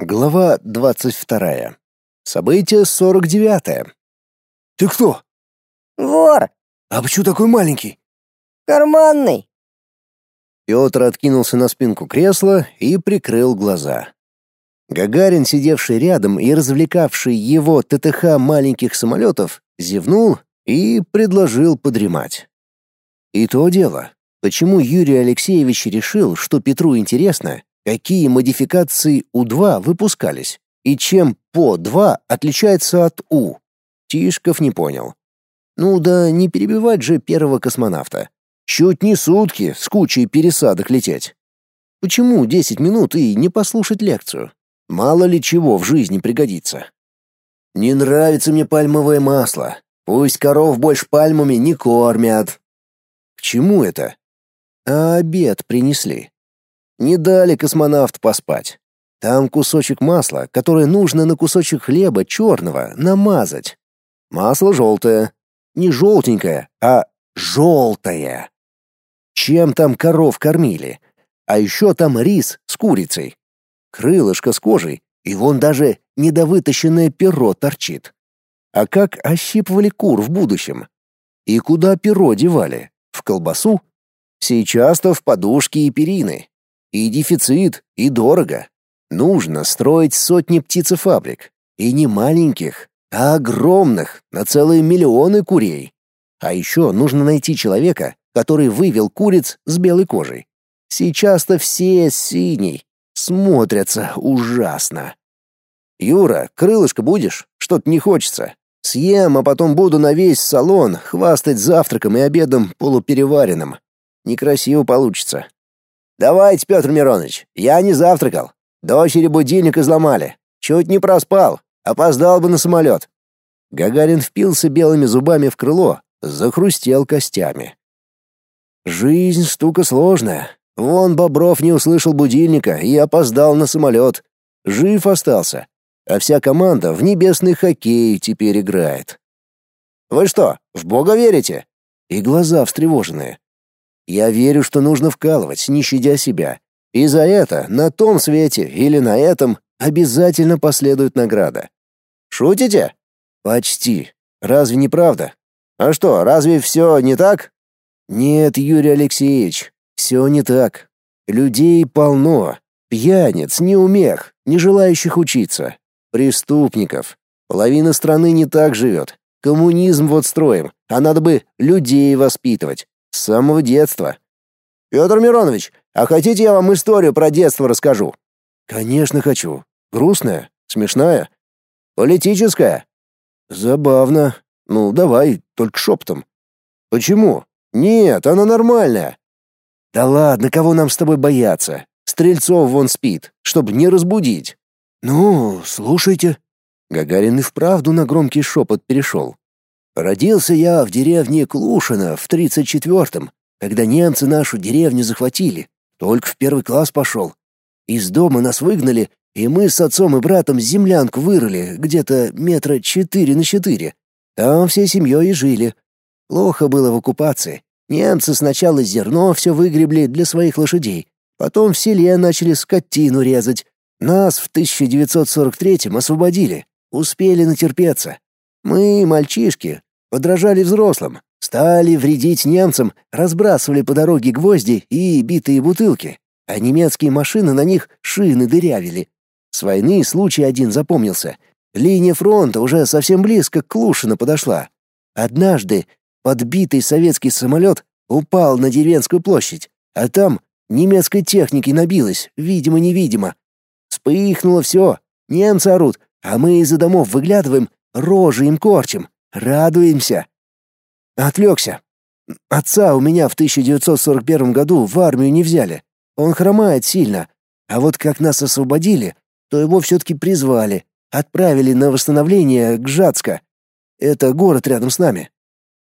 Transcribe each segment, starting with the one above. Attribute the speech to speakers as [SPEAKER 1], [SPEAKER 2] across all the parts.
[SPEAKER 1] Глава двадцать вторая. Событие сорок девятое.
[SPEAKER 2] «Ты кто?»
[SPEAKER 3] «Вор!
[SPEAKER 2] «А почему такой маленький?»
[SPEAKER 3] Карманный!»
[SPEAKER 1] Петр откинулся на спинку кресла и прикрыл глаза. Гагарин, сидевший рядом и развлекавший его ТТХ маленьких самолетов, зевнул и предложил подремать. И то дело, почему Юрий Алексеевич решил, что Петру интересно, какие модификации У-2 выпускались и чем ПО-2 отличается от У. Тишков не понял. Ну да не перебивать же первого космонавта. Чуть не сутки с кучей пересадок лететь. Почему 10 минут и не послушать лекцию? Мало ли чего в жизни пригодится. Не нравится мне пальмовое масло. Пусть коров больше пальмами не кормят. К чему это? А обед принесли. Не дали космонавт поспать. Там кусочек масла, которое нужно на кусочек хлеба черного намазать. Масло желтое. Не желтенькое, а желтое. Чем там коров кормили? А еще там рис с курицей. Крылышко с кожей, и вон даже недовытащенное перо торчит. А как ощипывали кур в будущем? И куда перо девали? В колбасу? Сейчас-то в подушки и перины. И дефицит, и дорого. Нужно строить сотни птицефабрик. И не маленьких, а огромных, на целые миллионы курей. А еще нужно найти человека, который вывел куриц с белой кожей. Сейчас-то все синий, смотрятся ужасно. Юра, крылышко будешь? Что-то не хочется. Съем, а потом буду на весь салон хвастать завтраком и обедом полупереваренным. Некрасиво получится. Давайте, Петр Миронович, я не завтракал. Дочери будильник изломали. Чуть не проспал, опоздал бы на самолет. Гагарин впился белыми зубами в крыло, захрустел костями. Жизнь штука сложная. Вон Бобров не услышал будильника и опоздал на самолет. Жив остался. А вся команда в небесный хоккей теперь играет. Вы что, в Бога верите? И глаза встревоженные. Я верю, что нужно вкалывать, не щадя себя. И за это на том свете или на этом обязательно последует награда. Шутите? Почти. Разве не правда? А что, разве все не так? Нет, Юрий Алексеевич, все не так. Людей полно. Пьяниц, неумех, не желающих учиться. Преступников. Половина страны не так живет. Коммунизм вот строим, а надо бы людей воспитывать. С самого детства. Петр Миронович, а хотите я вам историю про детство расскажу? Конечно, хочу. Грустная, смешная, политическая. Забавно. Ну, давай, только шептом. Почему? Нет, она нормальная. Да ладно, кого нам с тобой бояться? Стрельцов вон спит, чтобы не разбудить. Ну, слушайте. Гагарин и вправду на громкий шепот перешел. Родился я в деревне Клушино в 34-м, когда немцы нашу деревню захватили. Только в первый класс пошел. Из дома нас выгнали, и мы с отцом и братом землянку вырыли, где-то метра четыре на четыре. Там всей семьей и жили. Плохо было в оккупации. Немцы сначала зерно все выгребли для своих лошадей, потом в селе начали скотину резать. Нас в 1943-м освободили, успели натерпеться. Мы, мальчишки, подражали взрослым, стали вредить немцам, разбрасывали по дороге гвозди и битые бутылки, а немецкие машины на них шины дырявили. С войны случай один запомнился. Линия фронта уже совсем близко к Клушино подошла. Однажды подбитый советский самолет упал на деревенскую площадь, а там немецкой техники набилось, видимо-невидимо. Вспыхнуло все, немцы орут, а мы из-за домов выглядываем, рожи им корчим. Радуемся. Отвлекся. Отца у меня в 1941 году в армию не взяли. Он хромает сильно. А вот как нас освободили, то его все-таки призвали, отправили на восстановление к Жацко. Это город рядом с нами.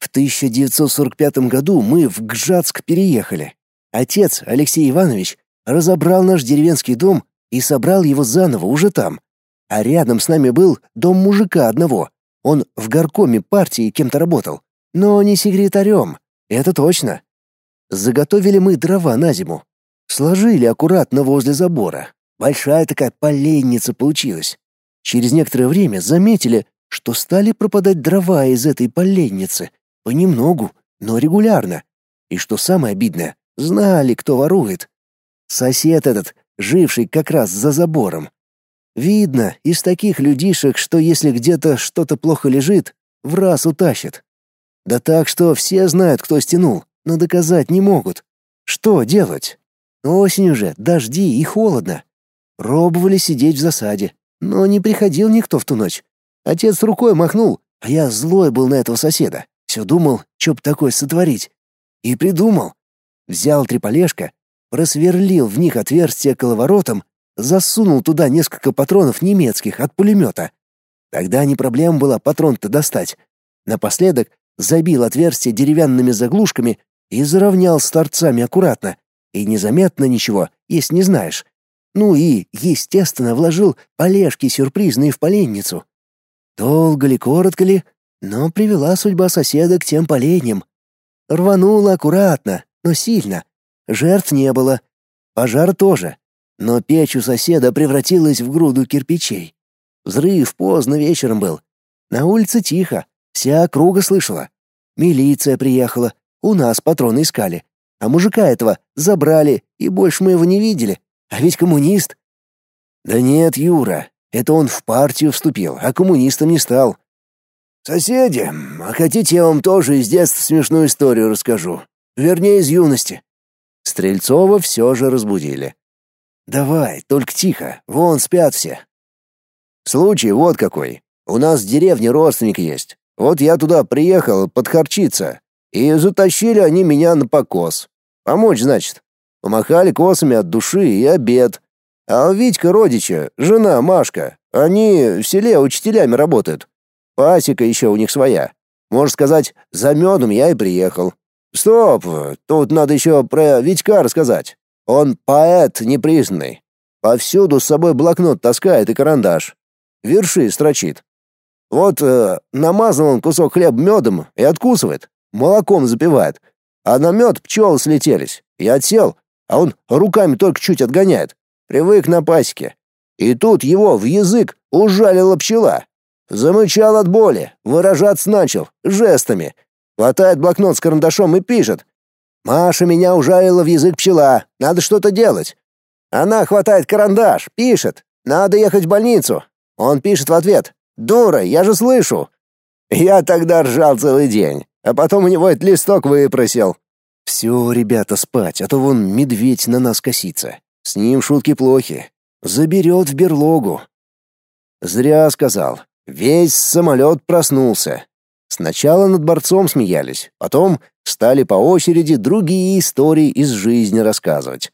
[SPEAKER 1] В 1945 году мы в Гжатск переехали. Отец, Алексей Иванович, разобрал наш деревенский дом и собрал его заново уже там. А рядом с нами был дом мужика одного, он в горкоме партии кем-то работал, но не секретарем, это точно. Заготовили мы дрова на зиму. Сложили аккуратно возле забора. Большая такая поленница получилась. Через некоторое время заметили, что стали пропадать дрова из этой поленницы. Понемногу, но регулярно. И что самое обидное, знали, кто ворует. Сосед этот, живший как раз за забором. Видно из таких людишек, что если где-то что-то плохо лежит, в раз утащат. Да так, что все знают, кто стянул, но доказать не могут. Что делать? Осень уже, дожди и холодно. Пробовали сидеть в засаде, но не приходил никто в ту ночь. Отец рукой махнул, а я злой был на этого соседа. Все думал, что б такое сотворить. И придумал. Взял триполешка, просверлил в них отверстие коловоротом, засунул туда несколько патронов немецких от пулемета. Тогда не проблема была патрон-то достать. Напоследок забил отверстие деревянными заглушками и заровнял с торцами аккуратно. И незаметно ничего, если не знаешь. Ну и, естественно, вложил полежки сюрпризные в поленницу. Долго ли, коротко ли, но привела судьба соседа к тем поленьям. Рванула аккуратно, но сильно. Жертв не было. Пожар тоже. Но печь у соседа превратилась в груду кирпичей. Взрыв поздно вечером был. На улице тихо, вся округа слышала. Милиция приехала, у нас патроны искали. А мужика этого забрали, и больше мы его не видели. А ведь коммунист. Да нет, Юра, это он в партию вступил, а коммунистом не стал. Соседи, а хотите, я вам тоже из детства смешную историю расскажу. Вернее, из юности. Стрельцова все же разбудили. Давай, только тихо, вон спят все. Случай вот какой. У нас в деревне родственник есть. Вот я туда приехал подхарчиться, и затащили они меня на покос. Помочь, значит. Помахали косами от души и обед. А Витька родича, жена Машка, они в селе учителями работают. Пасека еще у них своя. Можно сказать, за медом я и приехал. Стоп, тут надо еще про Витька рассказать. Он поэт непризнанный. Повсюду с собой блокнот таскает и карандаш. Верши строчит. Вот э, намазал он кусок хлеба медом и откусывает, молоком запивает. А на мед пчелы слетелись. Я отсел, а он руками только чуть отгоняет. Привык на пасеке. И тут его в язык ужалила пчела. Замычал от боли, выражаться начал, жестами. Хватает блокнот с карандашом и пишет. «Маша меня ужалила в язык пчела, надо что-то делать». Она хватает карандаш, пишет. «Надо ехать в больницу». Он пишет в ответ. «Дура, я же слышу». Я тогда ржал целый день, а потом у него этот листок выпросил. Все, ребята, спать, а то вон медведь на нас косится. С ним шутки плохи. Заберет в берлогу. Зря сказал. Весь самолет проснулся. Сначала над борцом смеялись, потом стали по очереди другие истории из жизни рассказывать.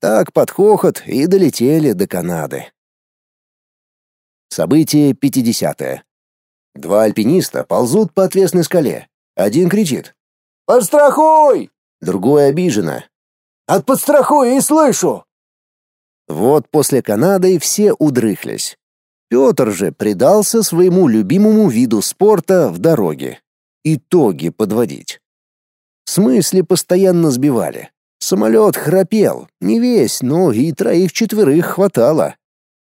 [SPEAKER 1] Так под хохот и долетели до Канады. Событие 50 -е. Два альпиниста ползут по отвесной скале. Один кричит. «Подстрахуй!» Другой обиженно. «От подстрахуй и слышу!» Вот после Канады все удрыхлись. Петр же предался своему любимому виду спорта в дороге. Итоги подводить. В смысле постоянно сбивали. Самолет храпел, не весь, но и троих-четверых хватало.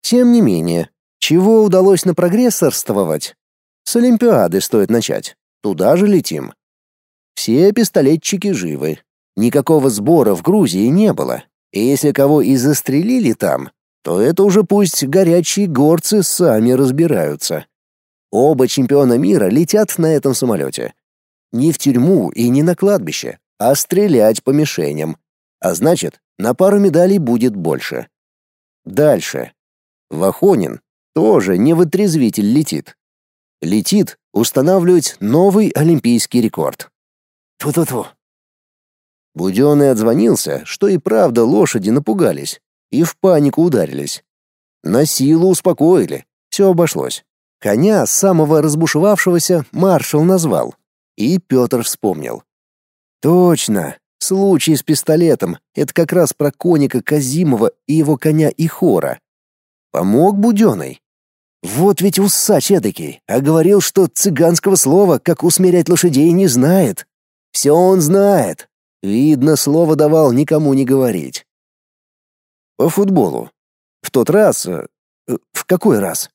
[SPEAKER 1] Тем не менее, чего удалось напрогрессорствовать? С Олимпиады стоит начать. Туда же летим. Все пистолетчики живы. Никакого сбора в Грузии не было. И если кого и застрелили там, то это уже пусть горячие горцы сами разбираются. Оба чемпиона мира летят на этом самолете. Не в тюрьму и не на кладбище, а стрелять по мишеням. А значит, на пару медалей будет больше. Дальше. Вахонин тоже не вытрезвитель летит. Летит устанавливать новый олимпийский рекорд. Ту-ту-ту. Будённый отзвонился, что и правда лошади напугались и в панику ударились. На силу успокоили, все обошлось. Коня самого разбушевавшегося маршал назвал, и Петр вспомнил. Точно, случай с пистолетом — это как раз про коника Казимова и его коня Ихора. Помог Будённый. Вот ведь усач эдакий, а говорил, что цыганского слова, как усмирять лошадей, не знает. Все он знает. Видно, слово давал никому не говорить. По футболу. В тот раз... Э, в какой раз?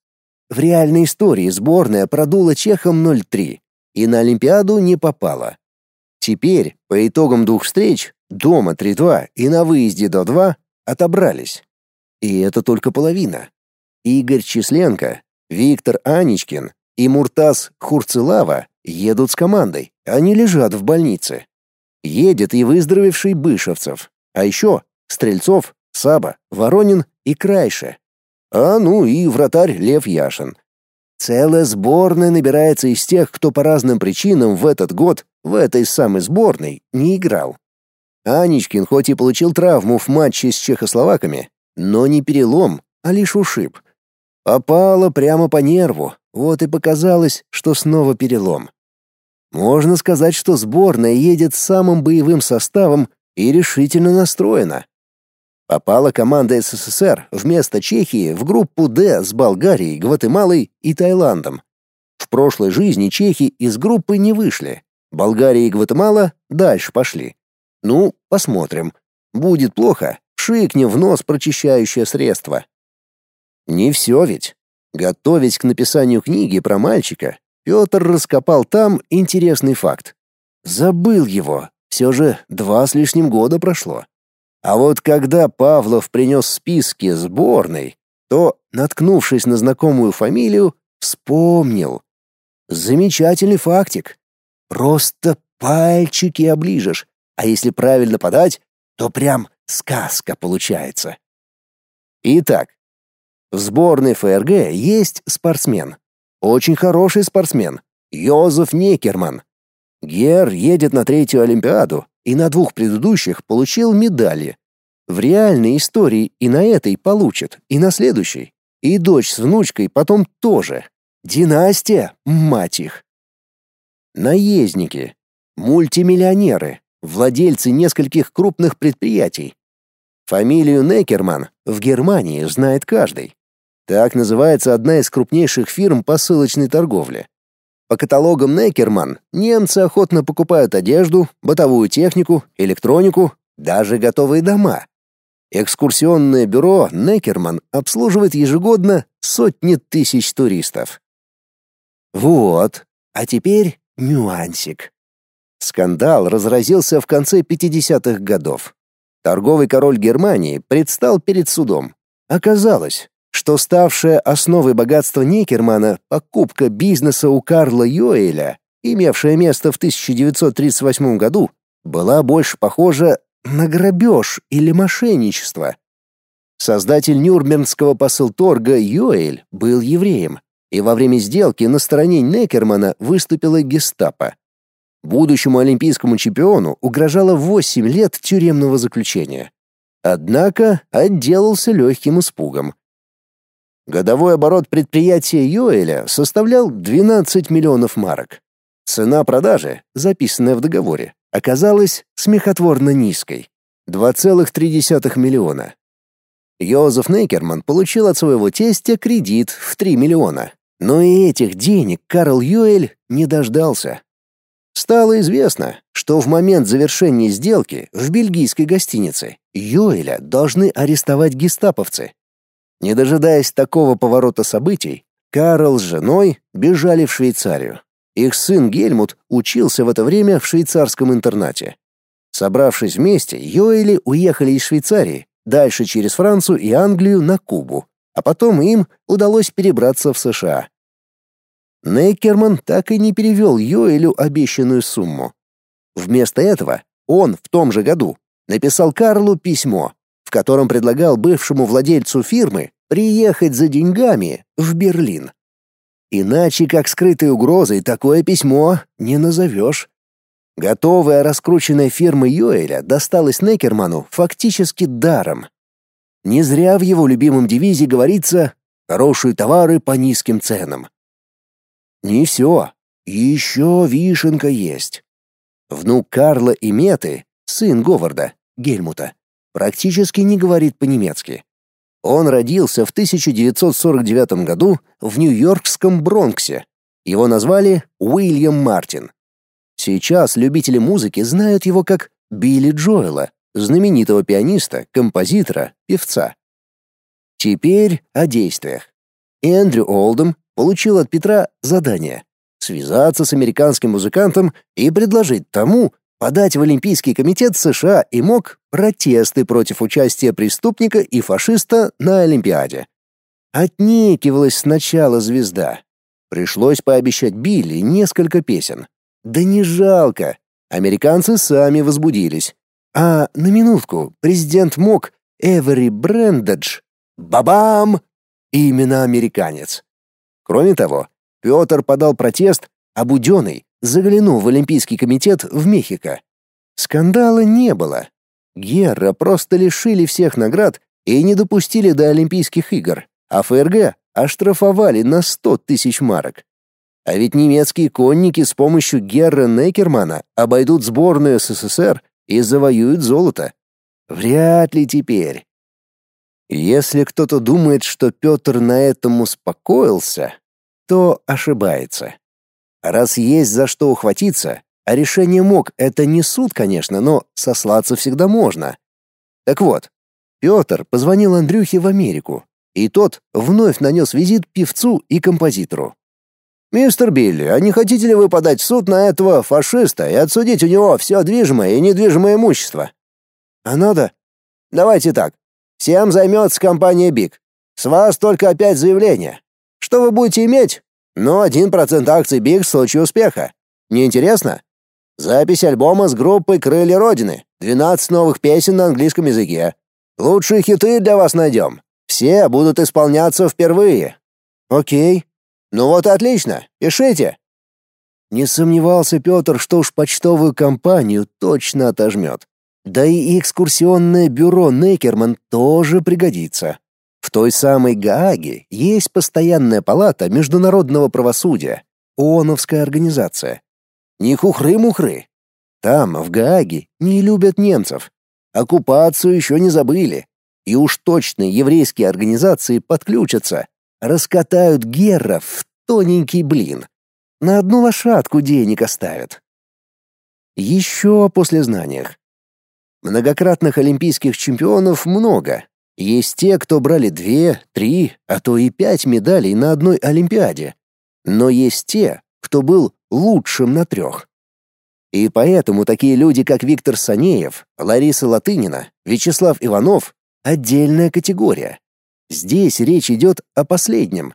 [SPEAKER 1] В реальной истории сборная продула чехам 0-3 и на Олимпиаду не попала. Теперь, по итогам двух встреч, дома 3-2 и на выезде до 2 отобрались. И это только половина. Игорь Численко, Виктор Аничкин и Муртаз Хурцелава едут с командой, они лежат в больнице. Едет и выздоровевший Бышевцев, а еще Стрельцов, Саба, Воронин и Крайше. А ну и вратарь Лев Яшин. Целая сборная набирается из тех, кто по разным причинам в этот год в этой самой сборной не играл. Аничкин хоть и получил травму в матче с чехословаками, но не перелом, а лишь ушиб. Попало прямо по нерву, вот и показалось, что снова перелом. Можно сказать, что сборная едет самым боевым составом и решительно настроена. Попала команда СССР вместо Чехии в группу «Д» с Болгарией, Гватемалой и Таиландом. В прошлой жизни чехи из группы не вышли. Болгария и Гватемала дальше пошли. Ну, посмотрим. Будет плохо, шикнем в нос прочищающее средство. Не все ведь. Готовясь к написанию книги про мальчика, Петр раскопал там интересный факт. Забыл его, все же два с лишним года прошло. А вот когда Павлов принес списки сборной, то, наткнувшись на знакомую фамилию, вспомнил. Замечательный фактик. Просто пальчики оближешь, а если правильно подать, то прям сказка получается. Итак, в сборной ФРГ есть спортсмен. Очень хороший спортсмен. Йозеф Некерман. Гер едет на третью Олимпиаду и на двух предыдущих получил медали. В реальной истории и на этой получит, и на следующей. И дочь с внучкой потом тоже. Династия, мать их. Наездники. Мультимиллионеры. Владельцы нескольких крупных предприятий. Фамилию Некерман в Германии знает каждый. Так называется одна из крупнейших фирм посылочной торговли. По каталогам Некерман немцы охотно покупают одежду, бытовую технику, электронику, даже готовые дома. Экскурсионное бюро Некерман обслуживает ежегодно сотни тысяч туристов. Вот, а теперь нюансик. Скандал разразился в конце 50-х годов. Торговый король Германии предстал перед судом. Оказалось, что ставшая основой богатства Некермана покупка бизнеса у Карла Йоэля, имевшая место в 1938 году, была больше похожа на грабеж или мошенничество. Создатель Нюрнбергского посылторга Йоэль был евреем, и во время сделки на стороне Некермана выступила гестапо. Будущему олимпийскому чемпиону угрожало 8 лет тюремного заключения. Однако отделался легким испугом. Годовой оборот предприятия Йоэля составлял 12 миллионов марок. Цена продажи, записанная в договоре, оказалась смехотворно низкой — 2,3 миллиона. Йозеф Нейкерман получил от своего тестя кредит в 3 миллиона, но и этих денег Карл Йоэль не дождался. Стало известно, что в момент завершения сделки в бельгийской гостинице Йоэля должны арестовать гестаповцы, не дожидаясь такого поворота событий, Карл с женой бежали в Швейцарию. Их сын Гельмут учился в это время в швейцарском интернате. Собравшись вместе, Йоэли уехали из Швейцарии, дальше через Францию и Англию на Кубу, а потом им удалось перебраться в США. Нейкерман так и не перевел Йоэлю обещанную сумму. Вместо этого он в том же году написал Карлу письмо, котором предлагал бывшему владельцу фирмы приехать за деньгами в Берлин. Иначе как скрытой угрозой такое письмо не назовешь. Готовая раскрученная фирма Йоэля досталась Некерману фактически даром. Не зря в его любимом девизе говорится «хорошие товары по низким ценам». Не все. Еще вишенка есть. Внук Карла и Меты, сын Говарда, Гельмута, практически не говорит по-немецки. Он родился в 1949 году в нью-йоркском Бронксе. Его назвали Уильям Мартин. Сейчас любители музыки знают его как Билли Джоэла, знаменитого пианиста, композитора, певца. Теперь о действиях. Эндрю Олдом получил от Петра задание связаться с американским музыкантом и предложить тому подать в Олимпийский комитет США и МОК протесты против участия преступника и фашиста на Олимпиаде. Отнекивалась сначала звезда. Пришлось пообещать Билли несколько песен. Да не жалко. Американцы сами возбудились. А на минутку президент МОК Эвери Брендедж бабам! Именно американец. Кроме того, Петр подал протест, а Буденный заглянул в Олимпийский комитет в Мехико. Скандала не было. Герра просто лишили всех наград и не допустили до Олимпийских игр, а ФРГ оштрафовали на 100 тысяч марок. А ведь немецкие конники с помощью Герра Некермана обойдут сборную СССР и завоюют золото. Вряд ли теперь. Если кто-то думает, что Петр на этом успокоился, то ошибается. Раз есть за что ухватиться, а решение мог это не суд, конечно, но сослаться всегда можно. Так вот, Петр позвонил Андрюхе в Америку, и тот вновь нанес визит певцу и композитору. «Мистер Билли, а не хотите ли вы подать в суд на этого фашиста и отсудить у него все движимое и недвижимое имущество?» «А надо?» «Давайте так. Всем займется компания «Биг». С вас только опять заявление. Что вы будете иметь? Ну, один процент акций Биг в случае успеха. Не интересно? Запись альбома с группой «Крылья Родины». 12 новых песен на английском языке. Лучшие хиты для вас найдем. Все будут исполняться впервые. Окей. Ну вот отлично. Пишите. Не сомневался Петр, что уж почтовую компанию точно отожмет. Да и экскурсионное бюро Некерман тоже пригодится. В той самой Гааге есть постоянная палата международного правосудия, ООНовская организация. Не хухры-мухры. Там, в Гааге, не любят немцев. Оккупацию еще не забыли. И уж точно еврейские организации подключатся, раскатают герров в тоненький блин. На одну лошадку денег оставят. Еще после знаниях. Многократных олимпийских чемпионов много, есть те, кто брали две, три, а то и пять медалей на одной Олимпиаде. Но есть те, кто был лучшим на трех. И поэтому такие люди, как Виктор Санеев, Лариса Латынина, Вячеслав Иванов — отдельная категория. Здесь речь идет о последнем.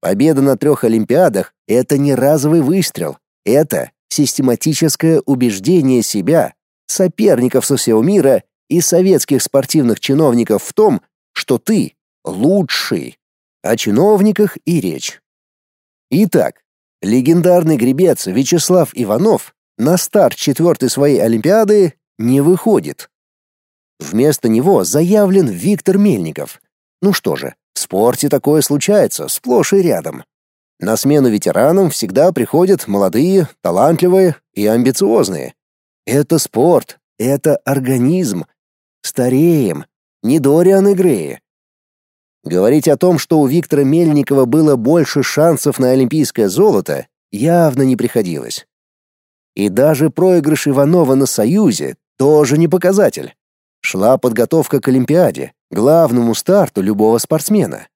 [SPEAKER 1] Победа на трех Олимпиадах — это не разовый выстрел. Это систематическое убеждение себя, соперников со всего мира и советских спортивных чиновников в том, что ты лучший. О чиновниках и речь. Итак, легендарный гребец Вячеслав Иванов на старт четвертой своей Олимпиады не выходит. Вместо него заявлен Виктор Мельников. Ну что же, в спорте такое случается сплошь и рядом. На смену ветеранам всегда приходят молодые, талантливые и амбициозные. Это спорт, это организм, Стареем. Не Дориан и Грея. Говорить о том, что у Виктора Мельникова было больше шансов на олимпийское золото, явно не приходилось. И даже проигрыш Иванова на Союзе тоже не показатель. Шла подготовка к Олимпиаде, главному старту любого спортсмена.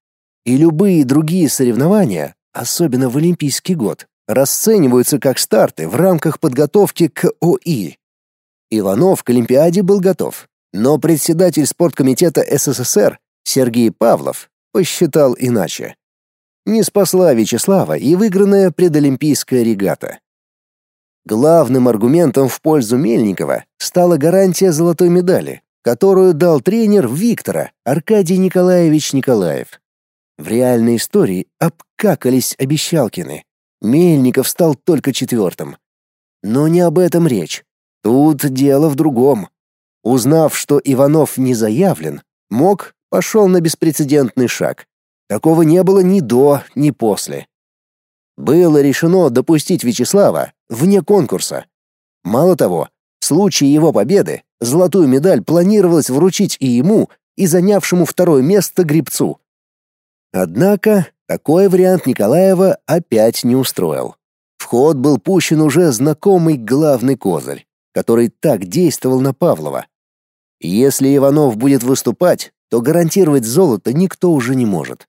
[SPEAKER 1] И любые другие соревнования, особенно в Олимпийский год, расцениваются как старты в рамках подготовки к ОИ. Иванов к Олимпиаде был готов, но председатель спорткомитета СССР Сергей Павлов посчитал иначе. Не спасла Вячеслава и выигранная предолимпийская регата. Главным аргументом в пользу Мельникова стала гарантия золотой медали, которую дал тренер Виктора Аркадий Николаевич Николаев. В реальной истории обкакались обещалкины. Мельников стал только четвертым. Но не об этом речь. Тут дело в другом. Узнав, что Иванов не заявлен, Мок пошел на беспрецедентный шаг. Такого не было ни до, ни после. Было решено допустить Вячеслава вне конкурса. Мало того, в случае его победы золотую медаль планировалось вручить и ему, и занявшему второе место гребцу. Однако такой вариант Николаева опять не устроил. В ход был пущен уже знакомый главный козырь, который так действовал на Павлова. Если Иванов будет выступать, то гарантировать золото никто уже не может.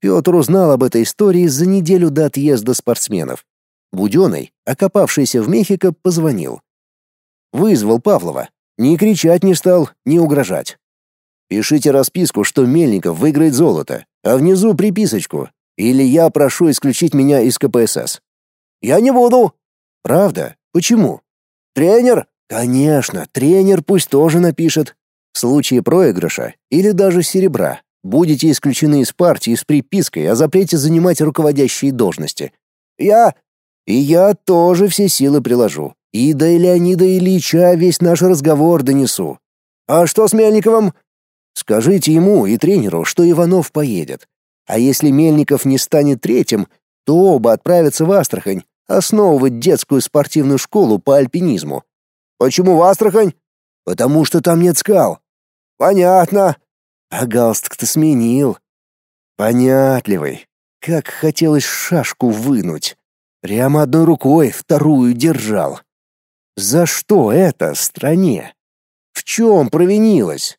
[SPEAKER 1] Петр узнал об этой истории за неделю до отъезда спортсменов. Буденный, окопавшийся в Мехико, позвонил. Вызвал Павлова. Не кричать не стал, не угрожать. Пишите расписку, что Мельников выиграет золото, а внизу приписочку. Или я прошу исключить меня из КПСС. Я не буду. Правда? Почему? Тренер? Конечно, тренер пусть тоже напишет. В случае проигрыша или даже серебра будете исключены из партии с припиской о запрете занимать руководящие должности. Я... И я тоже все силы приложу. И до Леонида Ильича весь наш разговор донесу. А что с Мельниковым? Скажите ему и тренеру, что Иванов поедет. А если Мельников не станет третьим, то оба отправятся в Астрахань основывать детскую спортивную школу по альпинизму. Почему в Астрахань? Потому что там нет скал. Понятно. А галстук-то сменил. Понятливый. Как хотелось шашку вынуть. Прямо одной рукой вторую держал. За что это стране? В чем провинилась?